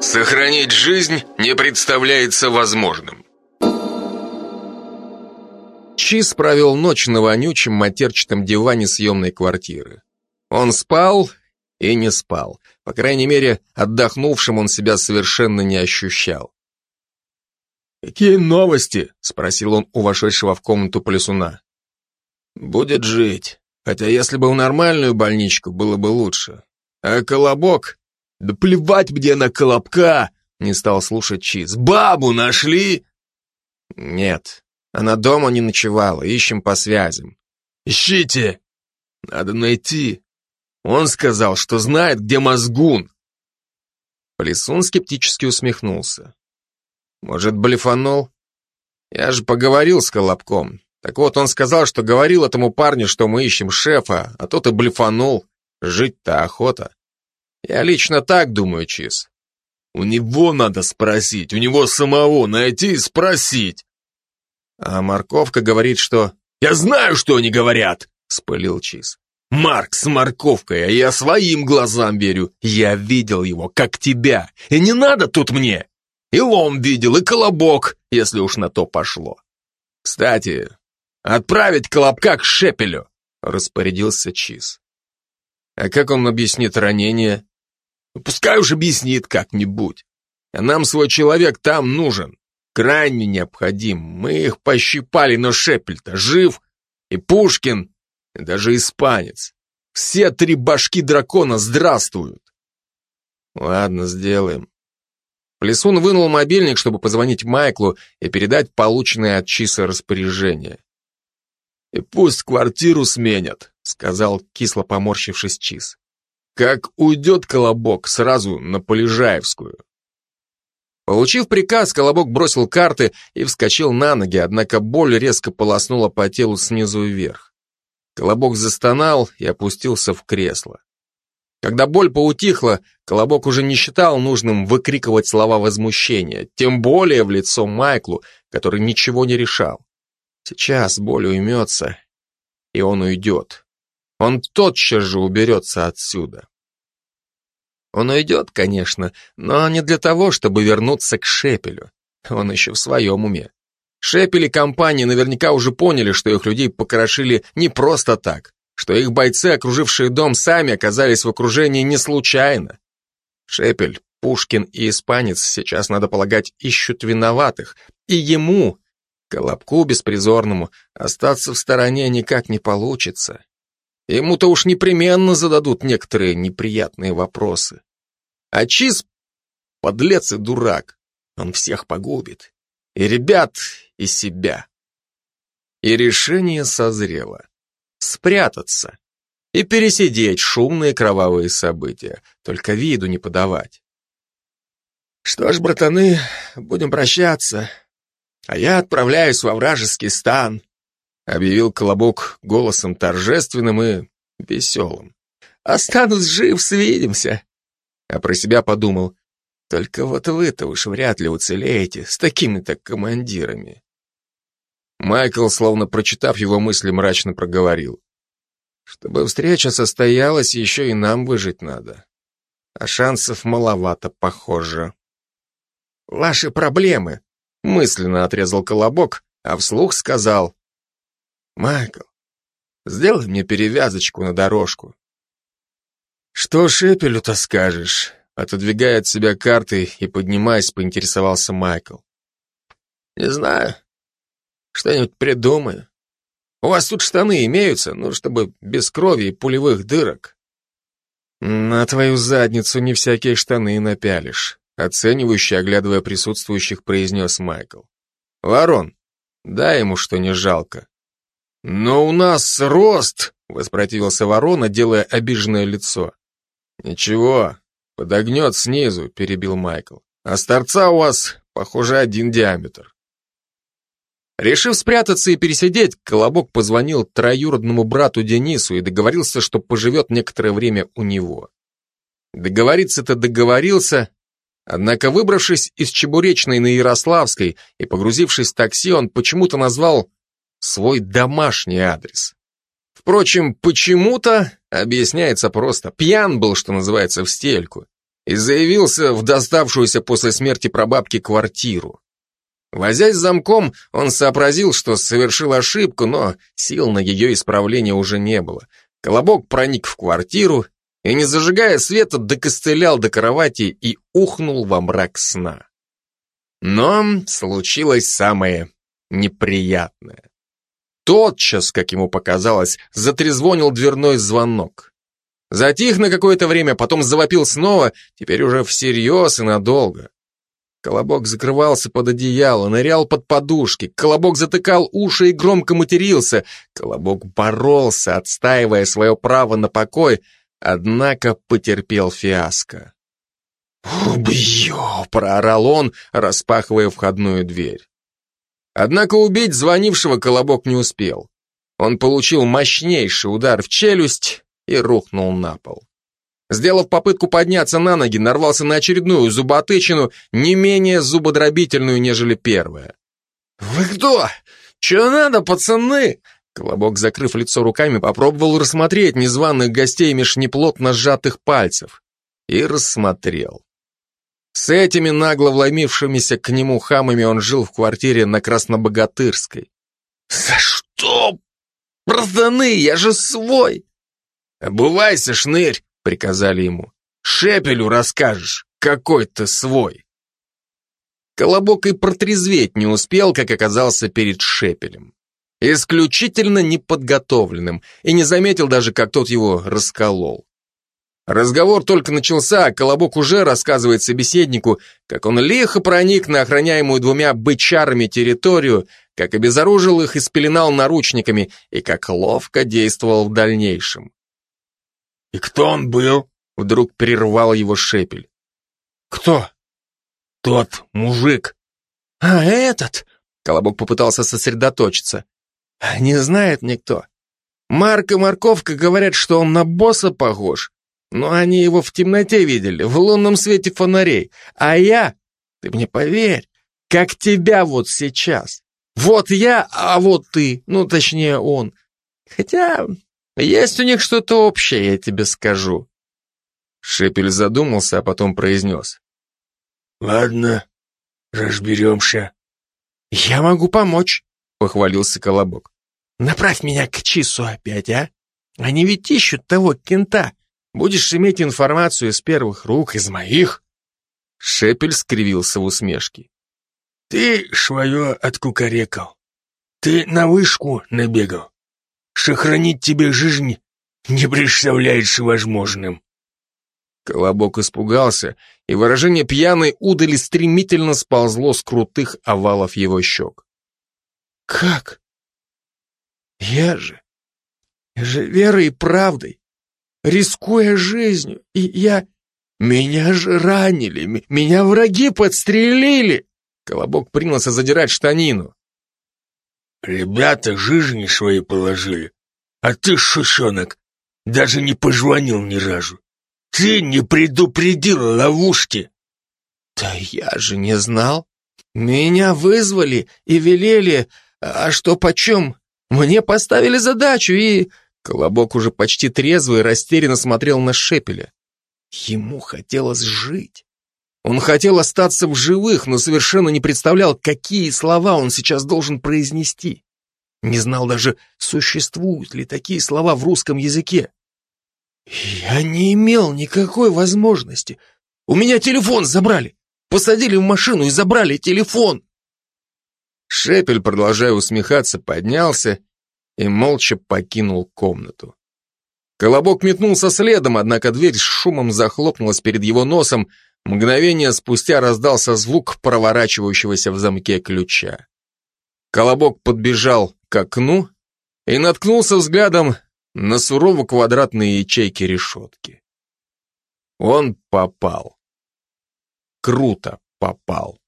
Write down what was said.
Сохранить жизнь не представляется возможным. Чиз провел ночь на вонючем матерчатом диване съемной квартиры. Он спал и не спал. По крайней мере, отдохнувшим он себя совершенно не ощущал. «Какие новости?» — спросил он у вошедшего в комнату плесуна. «Будет жить. Хотя если бы в нормальную больничку, было бы лучше. А колобок? Да плевать мне на колобка!» — не стал слушать Чиз. «Бабу нашли?» «Нет, она дома не ночевала, ищем по связям». «Ищите! Надо найти. Он сказал, что знает, где мозгун». Плесун скептически усмехнулся. Может, блефанул? Я же поговорил с Колобком. Так вот, он сказал, что говорил этому парню, что мы ищем шефа, а тот и блефанул. Жить-то охота. Я лично так думаю, Чиз. У него надо спросить, у него самого найти и спросить. А морковка говорит, что... Я знаю, что они говорят, спылил Чиз. Марк с морковкой, а я своим глазам верю. Я видел его, как тебя. И не надо тут мне. И лом видел, и колобок, если уж на то пошло. Кстати, отправить колобка к Шепелю, распорядился Чиз. А как он объяснит ранение? Пускай уж объяснит как-нибудь. А нам свой человек там нужен. Крайне необходим. Мы их пощипали, но Шепель-то жив. И Пушкин, и даже испанец. Все три башки дракона здравствуют. Ладно, сделаем. Плесун вынул мобильник, чтобы позвонить Майклу и передать полученное от Чиса распоряжение. «И пусть квартиру сменят», — сказал, кисло поморщившись Чиз. «Как уйдет Колобок, сразу на Полежаевскую». Получив приказ, Колобок бросил карты и вскочил на ноги, однако боль резко полоснула по телу снизу вверх. Колобок застонал и опустился в кресло. Когда боль поутихла, Колобок уже не считал нужным выкрикивать слова возмущения, тем более в лицо Майклу, который ничего не решал. Сейчас боль уймется, и он уйдет. Он тотчас же уберется отсюда. Он уйдет, конечно, но не для того, чтобы вернуться к Шепелю. Он еще в своем уме. Шепель и компания наверняка уже поняли, что их людей покрошили не просто так что их бойцы, окружившие дом, сами оказались в окружении не случайно. Шепель, Пушкин и Испанец сейчас, надо полагать, ищут виноватых, и ему, Колобку беспризорному, остаться в стороне никак не получится. Ему-то уж непременно зададут некоторые неприятные вопросы. А Чиз — подлец и дурак, он всех погубит. И ребят, и себя. И решение созрело спрятаться и пересидеть шумные кровавые события, только виду не подавать. Что ж, братаны, будем прощаться, а я отправляюсь во вражеский стан, объявил Колобок голосом торжественным и веселым. Останусь жив, свидимся. А про себя подумал, только вот вы-то уж вряд ли уцелеете с такими-то командирами. Майкл, словно прочитав его мысли, мрачно проговорил. Чтобы встреча состоялась, еще и нам выжить надо. А шансов маловато, похоже. Ваши проблемы, мысленно отрезал колобок, а вслух сказал. Майкл, сделай мне перевязочку на дорожку. Что Шепелю-то скажешь? Отодвигая от себя карты и поднимаясь, поинтересовался Майкл. Не знаю. Что-нибудь придумаю. У вас тут штаны имеются, ну, чтобы без крови и пулевых дырок. На твою задницу не всякие штаны напялишь, оценивающе оглядывая присутствующих, произнес Майкл. Ворон, дай ему что не жалко. Но у нас рост, воспротивился ворона, делая обиженное лицо. Ничего, подогнет снизу, перебил Майкл. А с торца у вас, похоже, один диаметр. Решив спрятаться и пересидеть, Колобок позвонил троюродному брату Денису и договорился, что поживет некоторое время у него. Договориться-то договорился, однако, выбравшись из Чебуречной на Ярославской и погрузившись в такси, он почему-то назвал свой домашний адрес. Впрочем, почему-то объясняется просто. Пьян был, что называется, в стельку. и заявился в доставшуюся после смерти прабабки квартиру. Возясь замком, он сообразил, что совершил ошибку, но сил на ее исправление уже не было. Колобок проник в квартиру и, не зажигая света, докостылял до кровати и ухнул во мрак сна. Но случилось самое неприятное. Тотчас, как ему показалось, затрезвонил дверной звонок. Затих на какое-то время, потом завопил снова, теперь уже всерьез и надолго. Колобок закрывался под одеяло, нырял под подушки, Колобок затыкал уши и громко матерился. Колобок боролся, отстаивая свое право на покой, однако потерпел фиаско. «Убью!» — проорал он, распахивая входную дверь. Однако убить звонившего Колобок не успел. Он получил мощнейший удар в челюсть и рухнул на пол. Сделав попытку подняться на ноги, нарвался на очередную зуботычину, не менее зубодробительную, нежели первая. «Вы кто? Че надо, пацаны?» Колобок, закрыв лицо руками, попробовал рассмотреть незваных гостей меж неплотно сжатых пальцев. И рассмотрел. С этими нагло вломившимися к нему хамами он жил в квартире на Краснобогатырской. «За что? Братаны, я же свой!» «Обувайся, шнырь!» — приказали ему. «Шепелю расскажешь, какой ты свой!» Колобок и протрезветь не успел, как оказался перед Шепелем. Исключительно неподготовленным, и не заметил даже, как тот его расколол. Разговор только начался, а Колобок уже рассказывает собеседнику, как он лихо проник на охраняемую двумя бычарами территорию, как обезоружил их и спеленал наручниками, и как ловко действовал в дальнейшем. «И кто он был?» — вдруг прервал его шепель. «Кто?» «Тот мужик». «А этот?» — Колобок попытался сосредоточиться. «Не знает никто. Марк и Морковка говорят, что он на босса похож, но они его в темноте видели, в лунном свете фонарей. А я, ты мне поверь, как тебя вот сейчас. Вот я, а вот ты, ну точнее он. Хотя есть у них что-то общее, я тебе скажу. Шепель задумался, а потом произнес. Ладно, разберемся. Я могу помочь, похвалился Колобок. Направь меня к Чису опять, а? Они ведь ищут того кента, Будешь иметь информацию из первых рук, из моих?» Шепель скривился в усмешке. «Ты свое откукарекал. Ты на вышку набегал. Сохранить тебе жизнь не представляется возможным». Колобок испугался, и выражение пьяной удали стремительно сползло с крутых овалов его щек. «Как? Я же... Я же верой и правдой рискуя жизнью, и я... Меня же ранили, меня враги подстрелили!» Колобок принялся задирать штанину. «Ребята жизни свои положили, а ты, шушонок, даже не позвонил ни разу. Ты не предупредил ловушки!» «Да я же не знал. Меня вызвали и велели, а что почем? Мне поставили задачу и...» Колобок уже почти трезвый растерянно смотрел на Шепеля. Ему хотелось жить. Он хотел остаться в живых, но совершенно не представлял, какие слова он сейчас должен произнести. Не знал даже, существуют ли такие слова в русском языке. «Я не имел никакой возможности. У меня телефон забрали. Посадили в машину и забрали телефон». Шепель, продолжая усмехаться, поднялся и молча покинул комнату. Колобок метнулся следом, однако дверь с шумом захлопнулась перед его носом, мгновение спустя раздался звук проворачивающегося в замке ключа. Колобок подбежал к окну и наткнулся взглядом на сурово квадратные ячейки решетки. Он попал. Круто попал.